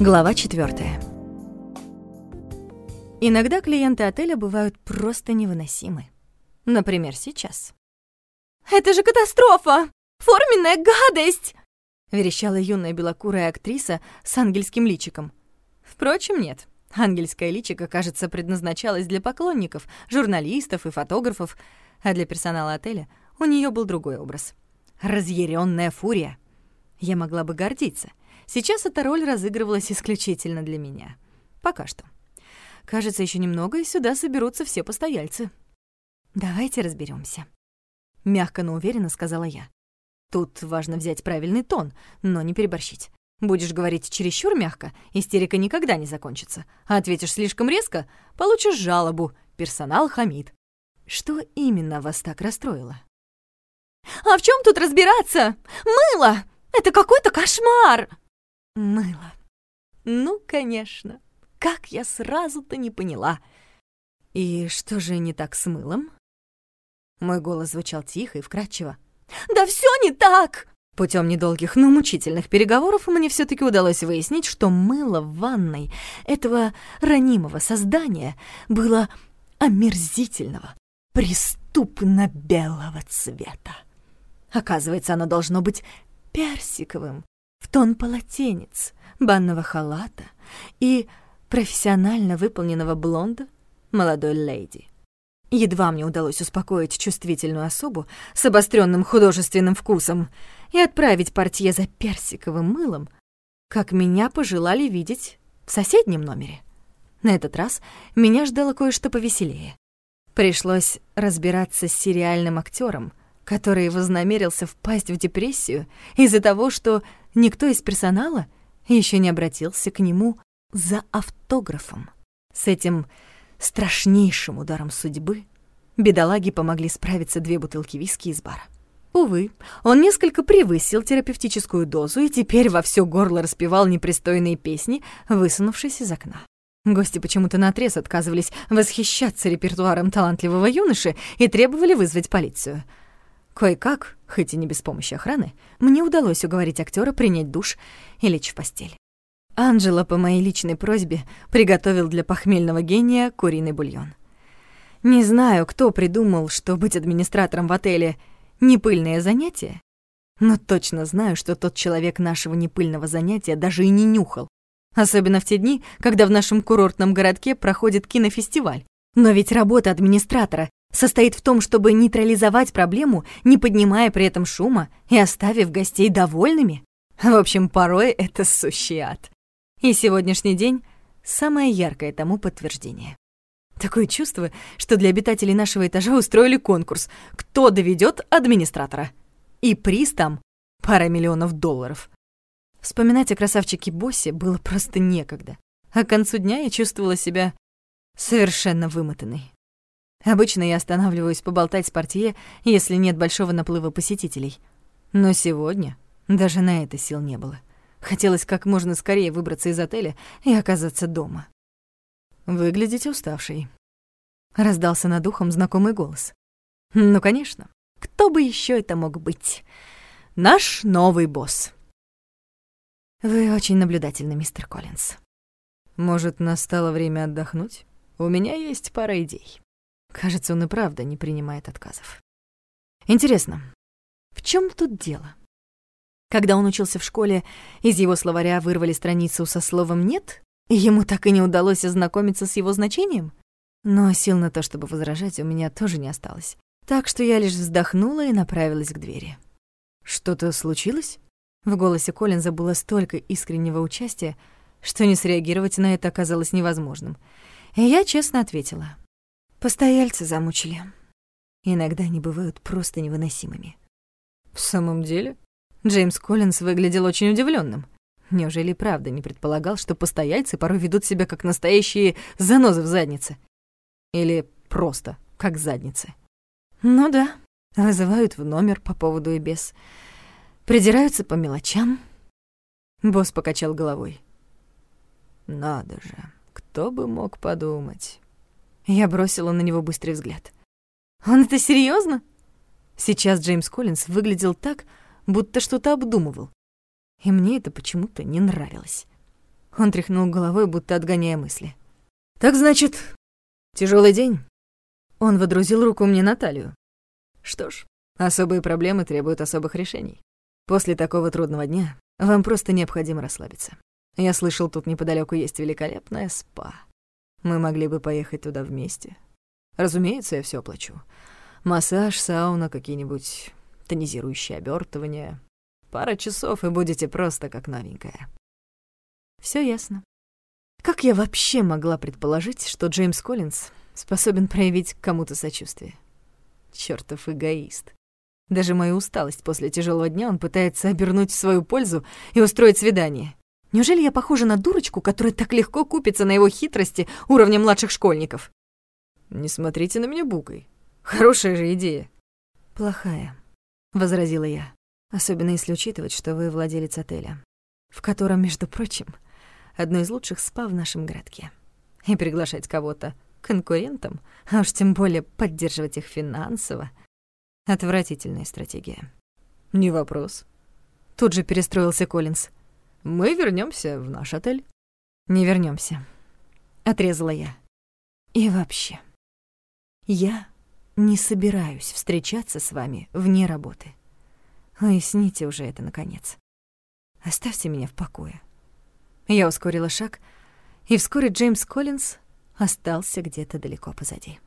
Глава 4. Иногда клиенты отеля бывают просто невыносимы. Например, сейчас. «Это же катастрофа! Форменная гадость!» — верещала юная белокурая актриса с ангельским личиком. Впрочем, нет. Ангельское личико, кажется, предназначалось для поклонников, журналистов и фотографов, а для персонала отеля у нее был другой образ. Разъяренная фурия. Я могла бы гордиться. Сейчас эта роль разыгрывалась исключительно для меня. Пока что. Кажется, еще немного, и сюда соберутся все постояльцы. Давайте разберемся. Мягко, но уверенно сказала я. Тут важно взять правильный тон, но не переборщить. Будешь говорить чересчур мягко, истерика никогда не закончится. А ответишь слишком резко, получишь жалобу. Персонал хамит. Что именно вас так расстроило? «А в чем тут разбираться? Мыло! Это какой-то кошмар!» Мыло. Ну, конечно. Как я сразу-то не поняла. И что же не так с мылом? Мой голос звучал тихо и вкрадчиво. «Да все не так!» Путем недолгих, но мучительных переговоров мне все таки удалось выяснить, что мыло в ванной этого ранимого создания было омерзительного, преступно белого цвета. Оказывается, оно должно быть персиковым, тон полотенец, банного халата и профессионально выполненного блонда молодой леди. Едва мне удалось успокоить чувствительную особу с обостренным художественным вкусом и отправить портье за персиковым мылом, как меня пожелали видеть в соседнем номере. На этот раз меня ждало кое-что повеселее. Пришлось разбираться с сериальным актером, который вознамерился впасть в депрессию из-за того, что никто из персонала еще не обратился к нему за автографом. С этим страшнейшим ударом судьбы бедолаге помогли справиться две бутылки виски из бара. Увы, он несколько превысил терапевтическую дозу и теперь во все горло распевал непристойные песни, высунувшись из окна. Гости почему-то наотрез отказывались восхищаться репертуаром талантливого юноши и требовали вызвать полицию — Кое-как, хоть и не без помощи охраны, мне удалось уговорить актера принять душ и лечь в постель. Анджела по моей личной просьбе приготовил для похмельного гения куриный бульон. Не знаю, кто придумал, что быть администратором в отеле — непыльное занятие, но точно знаю, что тот человек нашего непыльного занятия даже и не нюхал. Особенно в те дни, когда в нашем курортном городке проходит кинофестиваль. Но ведь работа администратора состоит в том, чтобы нейтрализовать проблему, не поднимая при этом шума и оставив гостей довольными. В общем, порой это сущий ад. И сегодняшний день — самое яркое тому подтверждение. Такое чувство, что для обитателей нашего этажа устроили конкурс «Кто доведет администратора?» И приз там — пара миллионов долларов. Вспоминать о красавчике Боссе было просто некогда. А к концу дня я чувствовала себя совершенно вымотанной. Обычно я останавливаюсь поболтать с портье, если нет большого наплыва посетителей. Но сегодня даже на это сил не было. Хотелось как можно скорее выбраться из отеля и оказаться дома. «Выглядите уставшей», — раздался над ухом знакомый голос. «Ну, конечно. Кто бы еще это мог быть? Наш новый босс». «Вы очень наблюдательны, мистер Коллинз. Может, настало время отдохнуть? У меня есть пара идей». Кажется, он и правда не принимает отказов. Интересно, в чем тут дело? Когда он учился в школе, из его словаря вырвали страницу со словом «нет», и ему так и не удалось ознакомиться с его значением? Но сил на то, чтобы возражать, у меня тоже не осталось. Так что я лишь вздохнула и направилась к двери. «Что-то случилось?» В голосе Коллинза было столько искреннего участия, что не среагировать на это оказалось невозможным. И я честно ответила. Постояльцы замучили. Иногда они бывают просто невыносимыми. В самом деле? Джеймс Коллинз выглядел очень удивленным. Неужели правда не предполагал, что постояльцы порой ведут себя как настоящие занозы в заднице? Или просто как задницы? Ну да, вызывают в номер по поводу и без. Придираются по мелочам. Босс покачал головой. Надо же, кто бы мог подумать. Я бросила на него быстрый взгляд. «Он это серьезно? Сейчас Джеймс Коллинз выглядел так, будто что-то обдумывал. И мне это почему-то не нравилось. Он тряхнул головой, будто отгоняя мысли. «Так значит, тяжелый день?» Он водрузил руку мне на талию. «Что ж, особые проблемы требуют особых решений. После такого трудного дня вам просто необходимо расслабиться. Я слышал, тут неподалеку есть великолепная спа. Мы могли бы поехать туда вместе. Разумеется, я все оплачу. Массаж, сауна, какие-нибудь тонизирующие обертывания. Пара часов, и будете просто как новенькая. Все ясно. Как я вообще могла предположить, что Джеймс Коллинз способен проявить кому-то сочувствие? Чёртов эгоист. Даже мою усталость после тяжелого дня он пытается обернуть в свою пользу и устроить свидание. Неужели я похожа на дурочку, которая так легко купится на его хитрости уровня младших школьников? Не смотрите на меня букой. Хорошая же идея. Плохая, возразила я. Особенно если учитывать, что вы владелец отеля, в котором, между прочим, одно из лучших спа в нашем городке. И приглашать кого-то конкурентам, а уж тем более поддерживать их финансово — отвратительная стратегия. Не вопрос. Тут же перестроился Коллинз. Мы вернемся в наш отель. Не вернемся, отрезала я. И вообще, я не собираюсь встречаться с вами вне работы. Уясните уже это, наконец. Оставьте меня в покое. Я ускорила шаг, и вскоре Джеймс Коллинз остался где-то далеко позади.